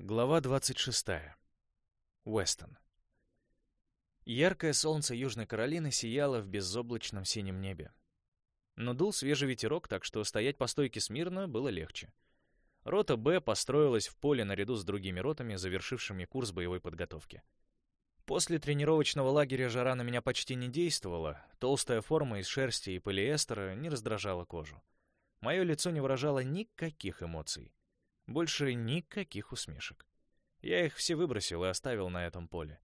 Глава 26. Уэстон. Яркое солнце Южной Каролины сияло в безоблачном синем небе. Но дул свежий ветерок, так что стоять по стойке смирно было легче. Рота «Б» построилась в поле наряду с другими ротами, завершившими курс боевой подготовки. После тренировочного лагеря жара на меня почти не действовала, толстая форма из шерсти и полиэстера не раздражала кожу. Мое лицо не выражало никаких эмоций. Больше никаких усмешек. Я их все выбросил и оставил на этом поле.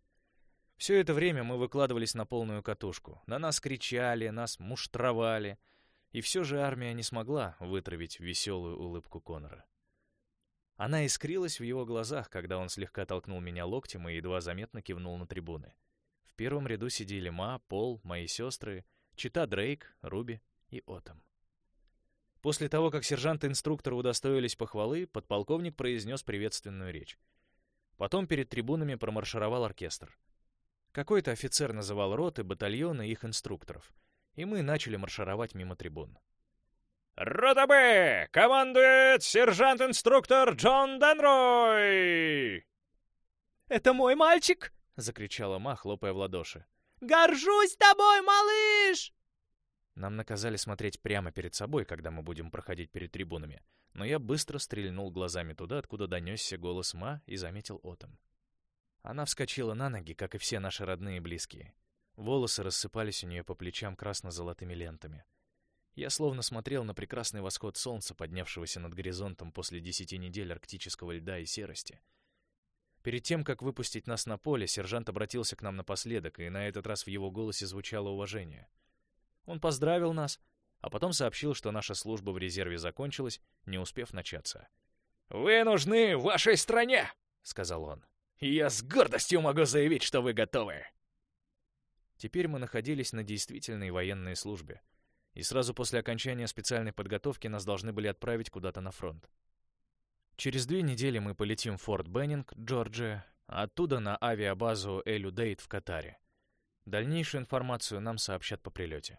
Все это время мы выкладывались на полную катушку. На нас кричали, нас муштровали. И все же армия не смогла вытравить веселую улыбку Конора. Она искрилась в его глазах, когда он слегка толкнул меня локтем и едва заметно кивнул на трибуны. В первом ряду сидели Ма, Пол, мои сестры, Чита Дрейк, Руби и Отом. После того, как сержант-инструкторы удостоились похвалы, подполковник произнес приветственную речь. Потом перед трибунами промаршировал оркестр. Какой-то офицер называл роты, батальоны их инструкторов, и мы начали маршировать мимо трибун. «Рота Б! Командует сержант-инструктор Джон Денрой!» «Это мой мальчик!» — закричала Ма, хлопая в ладоши. «Горжусь тобой, малыш!» Нам наказали смотреть прямо перед собой, когда мы будем проходить перед трибунами, но я быстро стрельнул глазами туда, откуда донесся голос Ма и заметил Отом. Она вскочила на ноги, как и все наши родные и близкие. Волосы рассыпались у нее по плечам красно-золотыми лентами. Я словно смотрел на прекрасный восход солнца, поднявшегося над горизонтом после десяти недель арктического льда и серости. Перед тем, как выпустить нас на поле, сержант обратился к нам напоследок, и на этот раз в его голосе звучало уважение — он поздравил нас, а потом сообщил, что наша служба в резерве закончилась, не успев начаться. «Вы нужны вашей стране!» — сказал он. «И я с гордостью могу заявить, что вы готовы!» Теперь мы находились на действительной военной службе, и сразу после окончания специальной подготовки нас должны были отправить куда-то на фронт. Через две недели мы полетим в Форт Беннинг, Джорджия, оттуда на авиабазу Элю Дейт в Катаре. Дальнейшую информацию нам сообщат по прилете.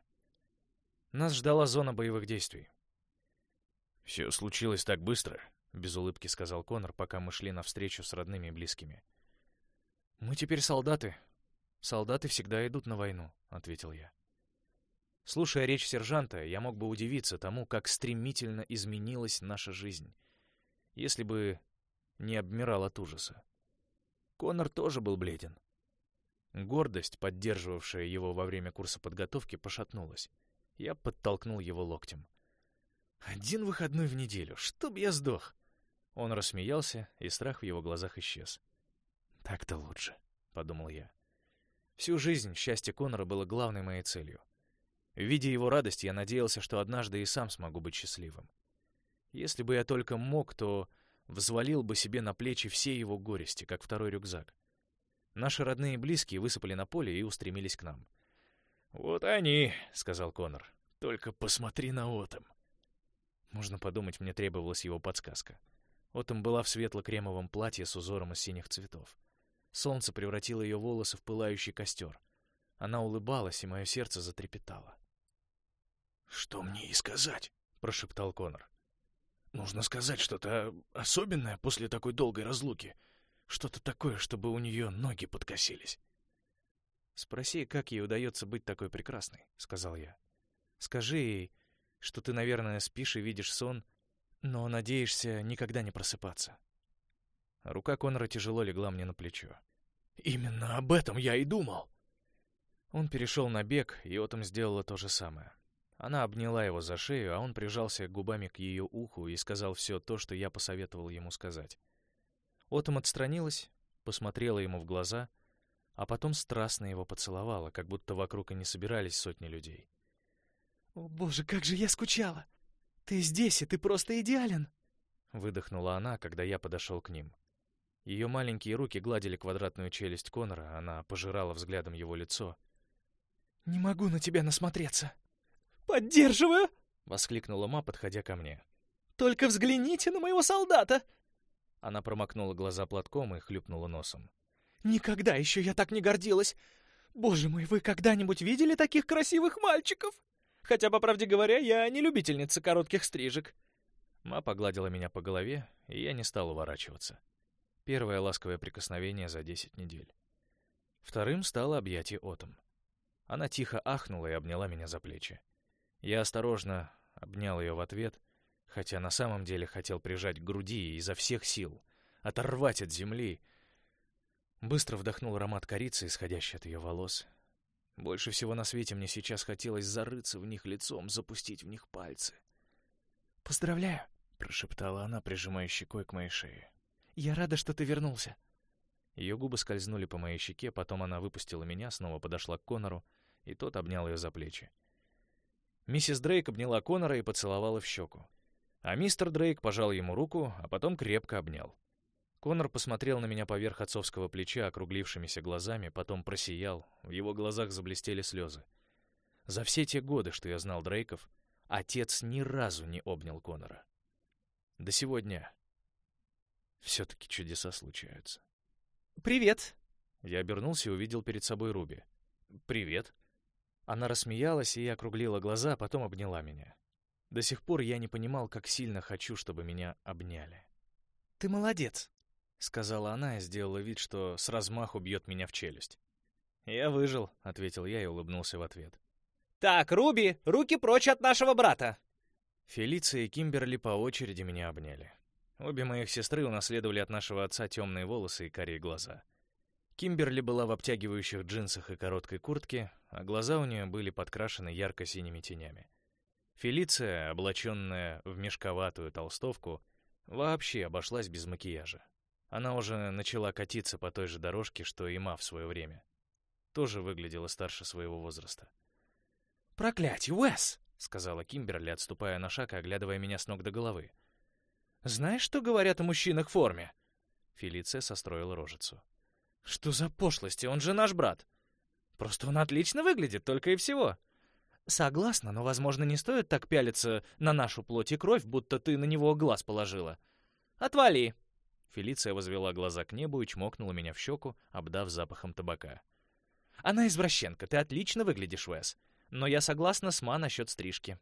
Нас ждала зона боевых действий. «Все случилось так быстро», — без улыбки сказал Конор, пока мы шли навстречу с родными и близкими. «Мы теперь солдаты. Солдаты всегда идут на войну», — ответил я. Слушая речь сержанта, я мог бы удивиться тому, как стремительно изменилась наша жизнь, если бы не обмирал от ужаса. Конор тоже был бледен. Гордость, поддерживавшая его во время курса подготовки, пошатнулась. Я подтолкнул его локтем. «Один выходной в неделю, чтоб я сдох!» Он рассмеялся, и страх в его глазах исчез. «Так-то лучше», — подумал я. Всю жизнь счастье Конора было главной моей целью. Видя его радость, я надеялся, что однажды и сам смогу быть счастливым. Если бы я только мог, то взвалил бы себе на плечи все его горести, как второй рюкзак. Наши родные и близкие высыпали на поле и устремились к нам. «Вот они», — сказал Конор. «Только посмотри на Отом». Можно подумать, мне требовалась его подсказка. Отом была в светло-кремовом платье с узором из синих цветов. Солнце превратило ее волосы в пылающий костер. Она улыбалась, и мое сердце затрепетало. «Что мне и сказать?» — прошептал Конор. «Нужно сказать что-то особенное после такой долгой разлуки. Что-то такое, чтобы у нее ноги подкосились». «Спроси, как ей удается быть такой прекрасной», — сказал я. «Скажи ей, что ты, наверное, спишь и видишь сон, но надеешься никогда не просыпаться». Рука Конора тяжело легла мне на плечо. «Именно об этом я и думал!» Он перешел на бег, и Отом сделала то же самое. Она обняла его за шею, а он прижался губами к ее уху и сказал все то, что я посоветовал ему сказать. Отом отстранилась, посмотрела ему в глаза — а потом страстно его поцеловала, как будто вокруг и не собирались сотни людей. «О, боже, как же я скучала! Ты здесь, и ты просто идеален!» Выдохнула она, когда я подошел к ним. Ее маленькие руки гладили квадратную челюсть Конора, она пожирала взглядом его лицо. «Не могу на тебя насмотреться!» «Поддерживаю!» — воскликнула Ма, подходя ко мне. «Только взгляните на моего солдата!» Она промокнула глаза платком и хлюпнула носом. Никогда еще я так не гордилась. Боже мой, вы когда-нибудь видели таких красивых мальчиков? Хотя, по правде говоря, я не любительница коротких стрижек. Ма погладила меня по голове, и я не стал уворачиваться. Первое ласковое прикосновение за 10 недель. Вторым стало объятие Отом. Она тихо ахнула и обняла меня за плечи. Я осторожно обнял ее в ответ, хотя на самом деле хотел прижать к груди изо всех сил, оторвать от земли. Быстро вдохнул аромат корицы, исходящий от ее волос. Больше всего на свете мне сейчас хотелось зарыться в них лицом, запустить в них пальцы. «Поздравляю!» — прошептала она, прижимая щекой к моей шее. «Я рада, что ты вернулся». Ее губы скользнули по моей щеке, потом она выпустила меня, снова подошла к Конору, и тот обнял ее за плечи. Миссис Дрейк обняла Конора и поцеловала в щеку. А мистер Дрейк пожал ему руку, а потом крепко обнял. Конор посмотрел на меня поверх отцовского плеча округлившимися глазами, потом просиял, в его глазах заблестели слезы. За все те годы, что я знал Дрейков, отец ни разу не обнял Конора. До сегодня все-таки чудеса случаются. «Привет!» Я обернулся и увидел перед собой Руби. «Привет!» Она рассмеялась и округлила глаза, потом обняла меня. До сих пор я не понимал, как сильно хочу, чтобы меня обняли. «Ты молодец», — сказала она и сделала вид, что с размаху бьет меня в челюсть. «Я выжил», — ответил я и улыбнулся в ответ. «Так, Руби, руки прочь от нашего брата!» Фелиция и Кимберли по очереди меня обняли. Обе моих сестры унаследовали от нашего отца темные волосы и карие глаза. Кимберли была в обтягивающих джинсах и короткой куртке, а глаза у нее были подкрашены ярко-синими тенями. Фелиция, облаченная в мешковатую толстовку, вообще обошлась без макияжа. Она уже начала катиться по той же дорожке, что и Ма в свое время. Тоже выглядела старше своего возраста. «Проклятье, Уэс!» — сказала Кимберли, отступая на шаг и оглядывая меня с ног до головы. «Знаешь, что говорят о мужчинах в форме?» Фелиция состроила рожицу. «Что за пошлости? Он же наш брат!» Просто он отлично выглядит, только и всего. Согласна, но, возможно, не стоит так пялиться на нашу плоть и кровь, будто ты на него глаз положила. Отвали!» Фелиция возвела глаза к небу и чмокнула меня в щеку, обдав запахом табака. «Она извращенка, ты отлично выглядишь, Вес. Но я согласна с Ма насчет стрижки».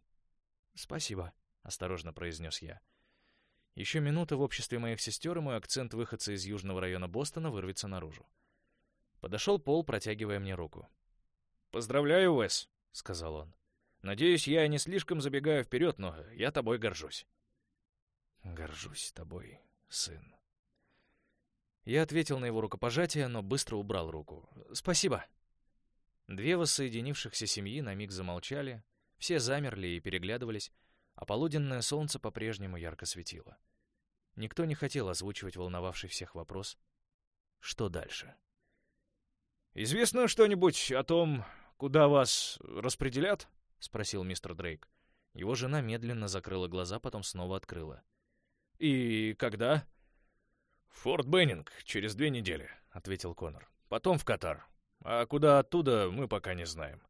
«Спасибо», — осторожно произнес я. Еще минута в обществе моих сестер, и мой акцент выходца из южного района Бостона вырвется наружу. Подошел Пол, протягивая мне руку. «Поздравляю, Уэс», — сказал он. «Надеюсь, я не слишком забегаю вперед, но я тобой горжусь». «Горжусь тобой, сын». Я ответил на его рукопожатие, но быстро убрал руку. «Спасибо». Две воссоединившихся семьи на миг замолчали, все замерли и переглядывались, а полуденное солнце по-прежнему ярко светило. Никто не хотел озвучивать волновавший всех вопрос «Что дальше?». «Известно что-нибудь о том, куда вас распределят?» — спросил мистер Дрейк. Его жена медленно закрыла глаза, потом снова открыла. «И когда?» «Форт Беннинг, через две недели», — ответил Конор. «Потом в Катар. А куда оттуда, мы пока не знаем».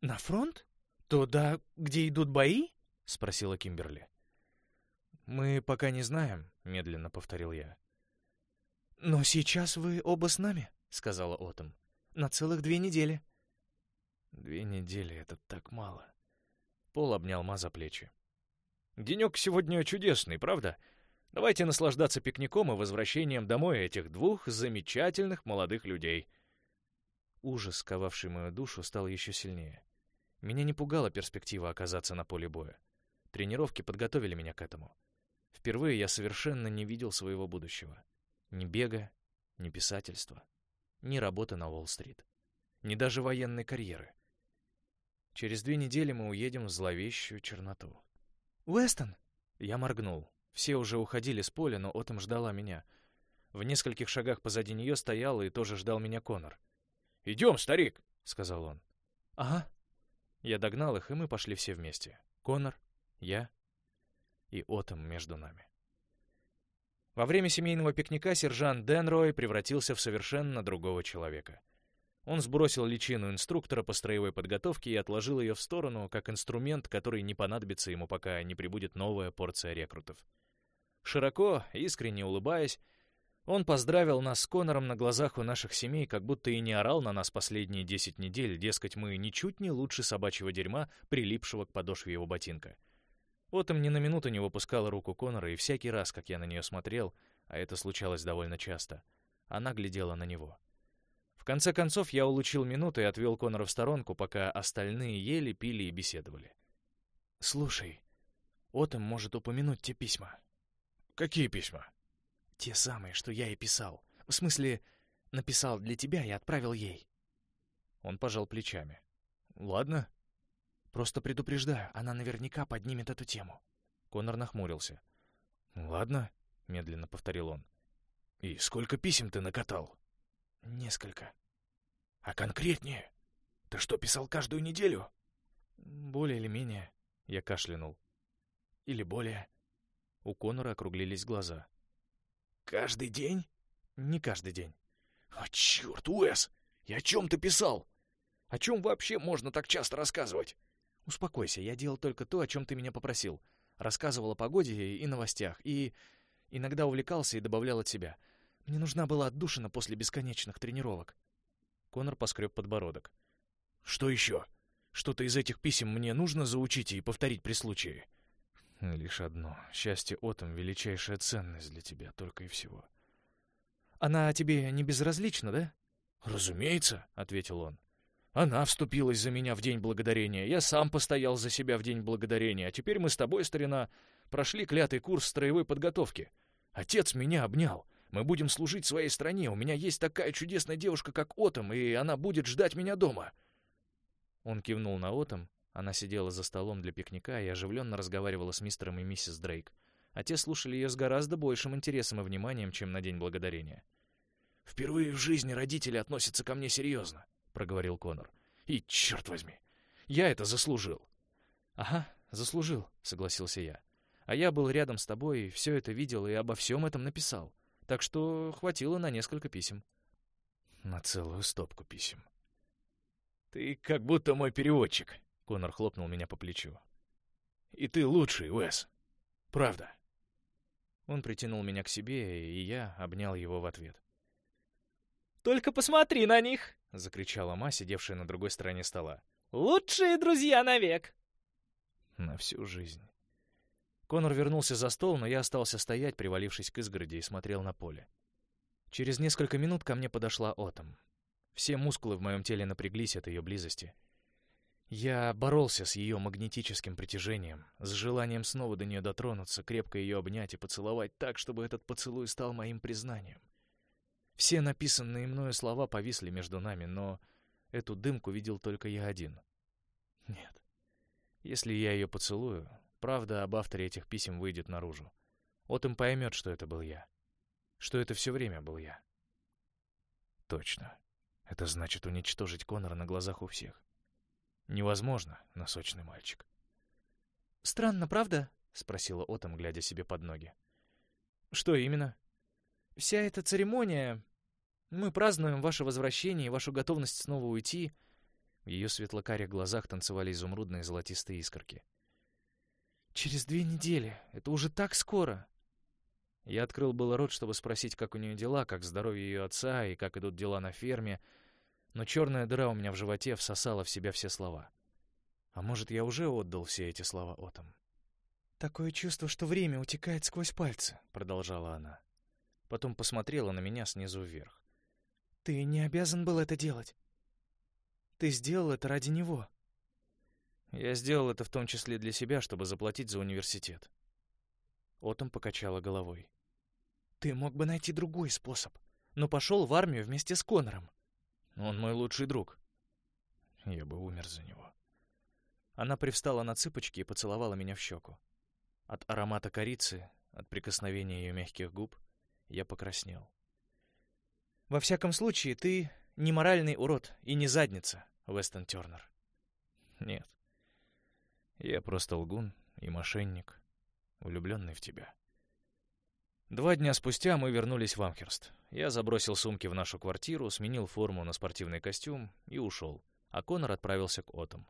«На фронт? Туда, где идут бои?» — спросила Кимберли. «Мы пока не знаем», — медленно повторил я. «Но сейчас вы оба с нами», — сказала Отом. «На целых две недели». «Две недели — это так мало». Пол обнял Ма за плечи. «Денек сегодня чудесный, правда? Давайте наслаждаться пикником и возвращением домой этих двух замечательных молодых людей». Ужас, сковавший мою душу, стал еще сильнее. Меня не пугала перспектива оказаться на поле боя. Тренировки подготовили меня к этому. Впервые я совершенно не видел своего будущего. Ни бега, ни писательства ни работы на Уолл-стрит, ни даже военной карьеры. Через две недели мы уедем в зловещую черноту. «Уэстон!» Я моргнул. Все уже уходили с поля, но Отом ждала меня. В нескольких шагах позади нее стоял и тоже ждал меня Конор. «Идем, старик!» — сказал он. «Ага». Я догнал их, и мы пошли все вместе. Конор, я и Отом между нами. Во время семейного пикника сержант Денрой превратился в совершенно другого человека. Он сбросил личину инструктора по строевой подготовке и отложил ее в сторону, как инструмент, который не понадобится ему, пока не прибудет новая порция рекрутов. Широко, искренне улыбаясь, он поздравил нас с Конором на глазах у наших семей, как будто и не орал на нас последние десять недель, дескать, мы ничуть не лучше собачьего дерьма, прилипшего к подошве его ботинка. Отом ни на минуту не выпускала руку Конора, и всякий раз, как я на нее смотрел, а это случалось довольно часто, она глядела на него. В конце концов, я улучил минуту и отвел Конора в сторонку, пока остальные ели, пили и беседовали. «Слушай, Отом может упомянуть те письма». «Какие письма?» «Те самые, что я и писал. В смысле, написал для тебя и отправил ей». Он пожал плечами. «Ладно». «Просто предупреждаю, она наверняка поднимет эту тему». Конор нахмурился. «Ладно», — медленно повторил он. «И сколько писем ты накатал?» «Несколько». «А конкретнее? Ты что, писал каждую неделю?» «Более или менее», — я кашлянул. «Или более». У Конора округлились глаза. «Каждый день?» «Не каждый день». «О, черт, Уэс! И о чем ты писал? О чем вообще можно так часто рассказывать?» «Успокойся, я делал только то, о чем ты меня попросил рассказывал о погоде и новостях, и иногда увлекался и добавлял от себя. Мне нужна была отдушина после бесконечных тренировок. Конор поскреб подбородок. «Что еще? Что-то из этих писем мне нужно заучить и повторить при случае?» «Лишь одно. Счастье Отом — величайшая ценность для тебя, только и всего». «Она тебе не безразлична, да?» «Разумеется», — ответил он. Она вступилась за меня в День Благодарения, я сам постоял за себя в День Благодарения, а теперь мы с тобой, старина, прошли клятый курс строевой подготовки. Отец меня обнял. Мы будем служить своей стране. У меня есть такая чудесная девушка, как Отом, и она будет ждать меня дома». Он кивнул на Отом. Она сидела за столом для пикника и оживленно разговаривала с мистером и миссис Дрейк. А те слушали ее с гораздо большим интересом и вниманием, чем на День Благодарения. «Впервые в жизни родители относятся ко мне серьезно проговорил Конор. «И черт возьми, я это заслужил!» «Ага, заслужил», — согласился я. «А я был рядом с тобой, все это видел и обо всем этом написал. Так что хватило на несколько писем». «На целую стопку писем». «Ты как будто мой переводчик», — Конор хлопнул меня по плечу. «И ты лучший, Уэс. Правда». Он притянул меня к себе, и я обнял его в ответ. «Только посмотри на них!» — закричала Ма, сидевшая на другой стороне стола. «Лучшие друзья навек!» На всю жизнь. Конор вернулся за стол, но я остался стоять, привалившись к изгороди, и смотрел на поле. Через несколько минут ко мне подошла Отом. Все мускулы в моем теле напряглись от ее близости. Я боролся с ее магнетическим притяжением, с желанием снова до нее дотронуться, крепко ее обнять и поцеловать так, чтобы этот поцелуй стал моим признанием. Все написанные мною слова повисли между нами, но эту дымку видел только я один. Нет. Если я ее поцелую, правда об авторе этих писем выйдет наружу. Вот им поймет, что это был я. Что это все время был я. Точно. Это значит уничтожить Конора на глазах у всех. Невозможно, носочный мальчик. «Странно, правда?» — спросила Отом, глядя себе под ноги. «Что именно?» «Вся эта церемония, мы празднуем ваше возвращение и вашу готовность снова уйти». В ее светлокарих глазах танцевали изумрудные золотистые искорки. «Через две недели. Это уже так скоро». Я открыл было рот, чтобы спросить, как у нее дела, как здоровье ее отца и как идут дела на ферме, но черная дыра у меня в животе всосала в себя все слова. А может, я уже отдал все эти слова Отом? «Такое чувство, что время утекает сквозь пальцы», — продолжала она. Потом посмотрела на меня снизу вверх. Ты не обязан был это делать. Ты сделал это ради него. Я сделал это в том числе для себя, чтобы заплатить за университет. Отом покачала головой. Ты мог бы найти другой способ, но пошел в армию вместе с Конором. Он мой лучший друг. Я бы умер за него. Она привстала на цыпочки и поцеловала меня в щеку. От аромата корицы, от прикосновения ее мягких губ я покраснел. Во всяком случае, ты не моральный урод и не задница, Вестон Тернер. Нет. Я просто лгун и мошенник, влюбленный в тебя. Два дня спустя мы вернулись в Амхерст. Я забросил сумки в нашу квартиру, сменил форму на спортивный костюм и ушел, а Конор отправился к Отом.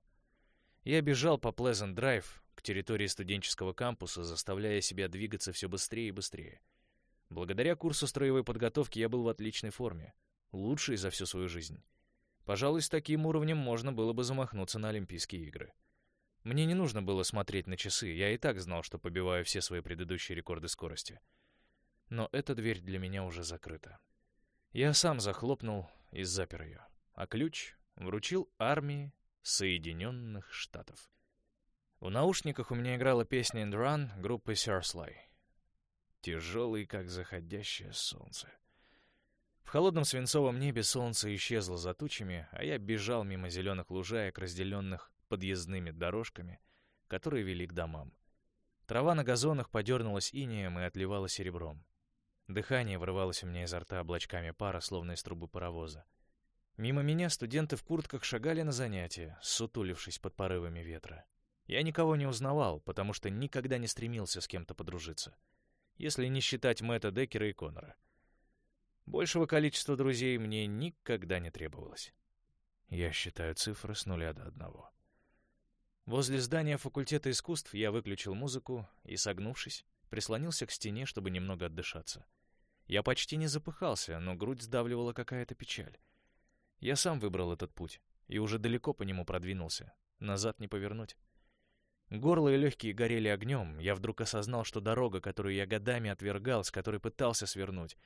Я бежал по Плезент Драйв к территории студенческого кампуса, заставляя себя двигаться все быстрее и быстрее. Благодаря курсу строевой подготовки я был в отличной форме, лучший за всю свою жизнь. Пожалуй, с таким уровнем можно было бы замахнуться на Олимпийские игры. Мне не нужно было смотреть на часы, я и так знал, что побиваю все свои предыдущие рекорды скорости. Но эта дверь для меня уже закрыта. Я сам захлопнул и запер ее, а ключ вручил армии Соединенных Штатов. В наушниках у меня играла песня «In the Run» группы Searsley. Тяжелый, как заходящее солнце. В холодном свинцовом небе солнце исчезло за тучами, а я бежал мимо зеленых лужаек, разделенных подъездными дорожками, которые вели к домам. Трава на газонах подернулась инеем и отливала серебром. Дыхание вырывалось у меня изо рта облачками пара, словно из трубы паровоза. Мимо меня студенты в куртках шагали на занятия, сутулившись под порывами ветра. Я никого не узнавал, потому что никогда не стремился с кем-то подружиться. Если не считать Мэтта Деккера и Коннора. Большего количества друзей мне никогда не требовалось. Я считаю цифры с нуля до одного. Возле здания факультета искусств я выключил музыку и, согнувшись, прислонился к стене, чтобы немного отдышаться. Я почти не запыхался, но грудь сдавливала какая-то печаль. Я сам выбрал этот путь и уже далеко по нему продвинулся. Назад не повернуть. Горло и легкие горели огнем. Я вдруг осознал, что дорога, которую я годами отвергал, с которой пытался свернуть,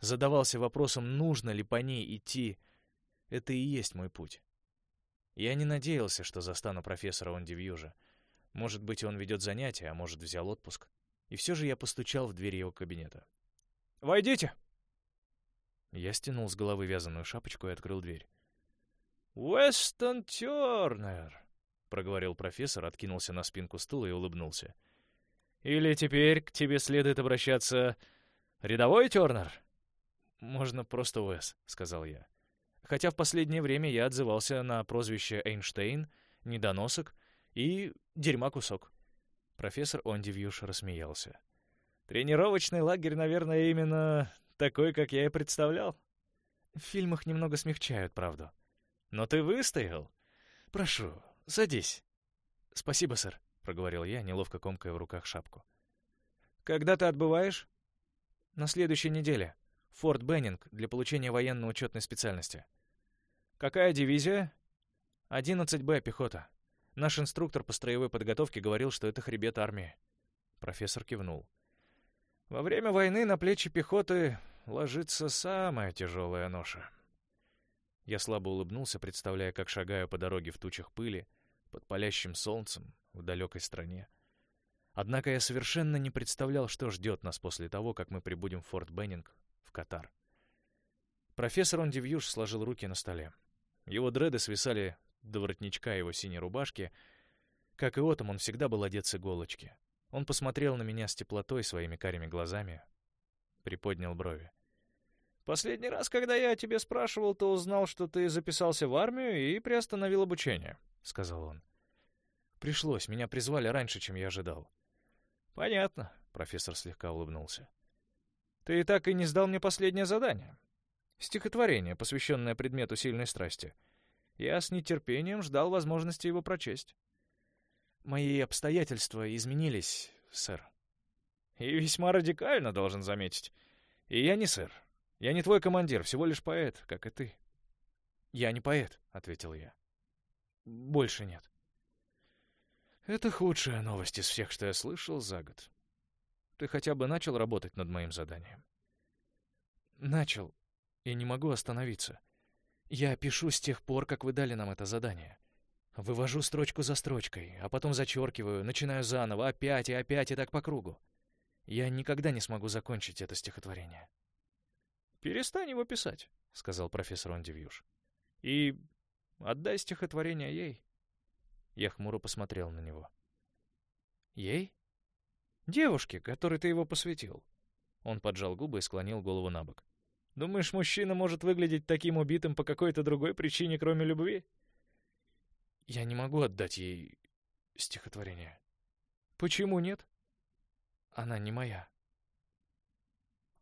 задавался вопросом, нужно ли по ней идти. Это и есть мой путь. Я не надеялся, что застану профессора Ондивьюжа. Может быть, он ведет занятия, а может, взял отпуск. И все же я постучал в дверь его кабинета. «Войдите!» Я стянул с головы вязаную шапочку и открыл дверь. «Уэстон Тернер!» — проговорил профессор, откинулся на спинку стула и улыбнулся. «Или теперь к тебе следует обращаться рядовой Тернер?» «Можно просто Уэс», — сказал я хотя в последнее время я отзывался на прозвище Эйнштейн, недоносок и дерьма кусок. Профессор Ондивьюш рассмеялся. «Тренировочный лагерь, наверное, именно такой, как я и представлял». В фильмах немного смягчают правду. «Но ты выстоял?» «Прошу, садись». «Спасибо, сэр», — проговорил я, неловко комкая в руках шапку. «Когда ты отбываешь?» «На следующей неделе. Форт Беннинг для получения военно-учетной специальности». Какая дивизия? 11Б, пехота. Наш инструктор по строевой подготовке говорил, что это хребет армии. Профессор кивнул. Во время войны на плечи пехоты ложится самая тяжелая ноша. Я слабо улыбнулся, представляя, как шагаю по дороге в тучах пыли, под палящим солнцем, в далекой стране. Однако я совершенно не представлял, что ждет нас после того, как мы прибудем в Форт Беннинг, Катар. Профессор Ондивьюш сложил руки на столе. Его дреды свисали до воротничка его синей рубашки. Как и Отом, он всегда был одет с иголочки. Он посмотрел на меня с теплотой своими карими глазами, приподнял брови. «Последний раз, когда я о тебе спрашивал, то узнал, что ты записался в армию и приостановил обучение», — сказал он. «Пришлось, меня призвали раньше, чем я ожидал». «Понятно», — профессор слегка улыбнулся. «Ты так и не сдал мне последнее задание. Стихотворение, посвященное предмету сильной страсти. Я с нетерпением ждал возможности его прочесть. Мои обстоятельства изменились, сэр. И весьма радикально, должен заметить. И я не сэр. Я не твой командир, всего лишь поэт, как и ты. Я не поэт, — ответил я. Больше нет. Это худшая новость из всех, что я слышал за год. Ты хотя бы начал работать над моим заданием? Начал, и не могу остановиться. Я пишу с тех пор, как вы дали нам это задание. Вывожу строчку за строчкой, а потом зачеркиваю, начинаю заново, опять и опять, и так по кругу. Я никогда не смогу закончить это стихотворение. «Перестань его писать», — сказал профессор Ондивьюш. «И отдай стихотворение ей». Я хмуро посмотрел на него. «Ей?» «Девушке, которой ты его посвятил». Он поджал губы и склонил голову на бок. Думаешь, мужчина может выглядеть таким убитым по какой-то другой причине, кроме любви? Я не могу отдать ей стихотворение. Почему нет? Она не моя.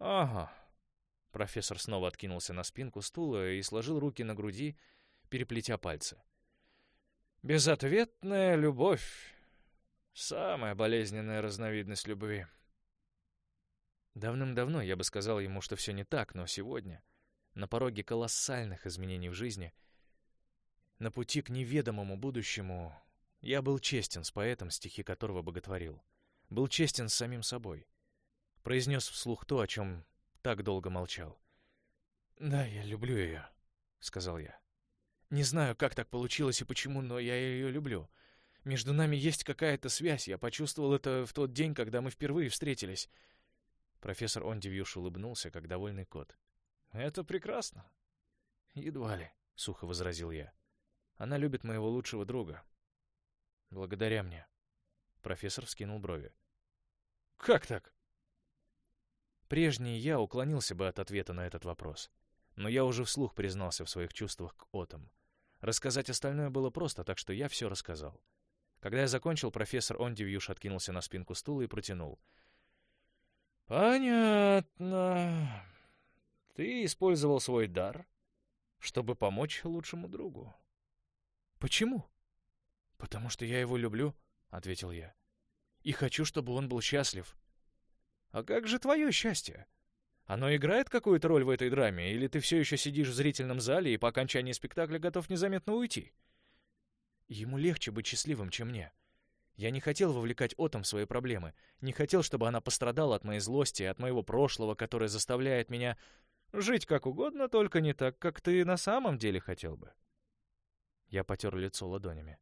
Ага. Профессор снова откинулся на спинку стула и сложил руки на груди, переплетя пальцы. Безответная любовь — самая болезненная разновидность любви. Давным-давно я бы сказал ему, что все не так, но сегодня, на пороге колоссальных изменений в жизни, на пути к неведомому будущему, я был честен с поэтом, стихи которого боготворил. Был честен с самим собой. произнес вслух то, о чем так долго молчал. «Да, я люблю ее», — сказал я. «Не знаю, как так получилось и почему, но я ее люблю. Между нами есть какая-то связь, я почувствовал это в тот день, когда мы впервые встретились». Профессор Ондивьюш улыбнулся, как довольный кот. «Это прекрасно». «Едва ли», — сухо возразил я. «Она любит моего лучшего друга. Благодаря мне». Профессор вскинул брови. «Как так?» Прежний я уклонился бы от ответа на этот вопрос. Но я уже вслух признался в своих чувствах к Отам. Рассказать остальное было просто, так что я все рассказал. Когда я закончил, профессор Ондивьюш откинулся на спинку стула и протянул. «Понятно. Ты использовал свой дар, чтобы помочь лучшему другу». «Почему?» «Потому что я его люблю», — ответил я. «И хочу, чтобы он был счастлив». «А как же твое счастье? Оно играет какую-то роль в этой драме, или ты все еще сидишь в зрительном зале и по окончании спектакля готов незаметно уйти?» Ему легче быть счастливым, чем мне. Я не хотел вовлекать Отом в свои проблемы, не хотел, чтобы она пострадала от моей злости от моего прошлого, которое заставляет меня жить как угодно, только не так, как ты на самом деле хотел бы. Я потер лицо ладонями.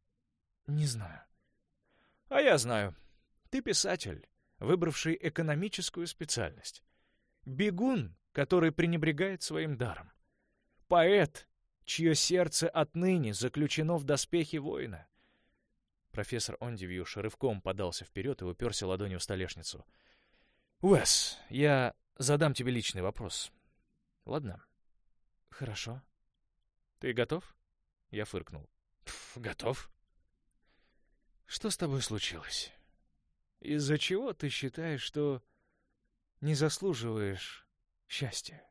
Не знаю. А я знаю. Ты писатель, выбравший экономическую специальность. Бегун, который пренебрегает своим даром. Поэт, чье сердце отныне заключено в доспехе воина. Профессор Ондивьюш рывком подался вперед и уперся ладонью в столешницу. «Уэс, я задам тебе личный вопрос. Ладно?» «Хорошо». «Ты готов?» Я фыркнул. «Готов». «Что с тобой случилось? Из-за чего ты считаешь, что не заслуживаешь счастья?»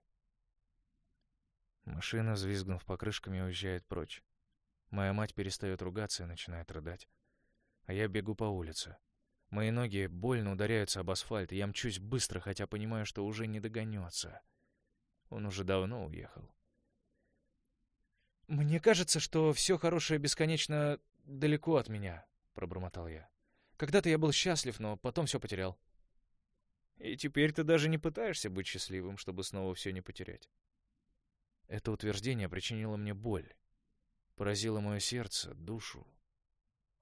Машина, взвизгнув покрышками, уезжает прочь. Моя мать перестает ругаться и начинает рыдать. А я бегу по улице. Мои ноги больно ударяются об асфальт, и я мчусь быстро, хотя понимаю, что уже не догонется. Он уже давно уехал. «Мне кажется, что все хорошее бесконечно далеко от меня», — пробормотал я. «Когда-то я был счастлив, но потом все потерял». «И теперь ты даже не пытаешься быть счастливым, чтобы снова все не потерять?» Это утверждение причинило мне боль, поразило мое сердце, душу,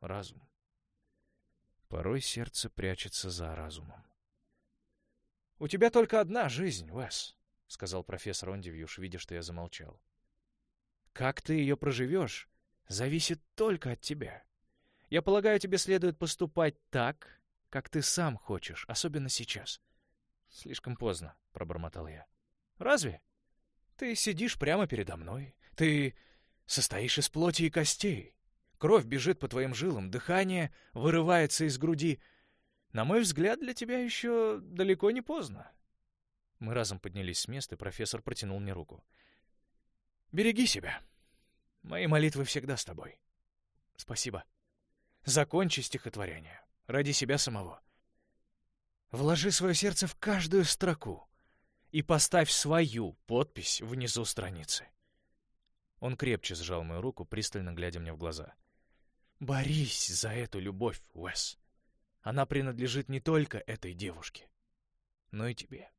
разум. Порой сердце прячется за разумом. «У тебя только одна жизнь, Уэс», — сказал профессор Ондивьюш, видя, что я замолчал. «Как ты ее проживешь, зависит только от тебя. Я полагаю, тебе следует поступать так, как ты сам хочешь, особенно сейчас». «Слишком поздно», — пробормотал я. «Разве? Ты сидишь прямо передо мной. Ты состоишь из плоти и костей. Кровь бежит по твоим жилам, дыхание вырывается из груди. На мой взгляд, для тебя еще далеко не поздно. Мы разом поднялись с места, и профессор протянул мне руку. «Береги себя. Мои молитвы всегда с тобой. Спасибо. Закончи стихотворение. Ради себя самого. Вложи свое сердце в каждую строку и поставь свою подпись внизу страницы». Он крепче сжал мою руку, пристально глядя мне в глаза. Борись за эту любовь, Уэс. Она принадлежит не только этой девушке, но и тебе.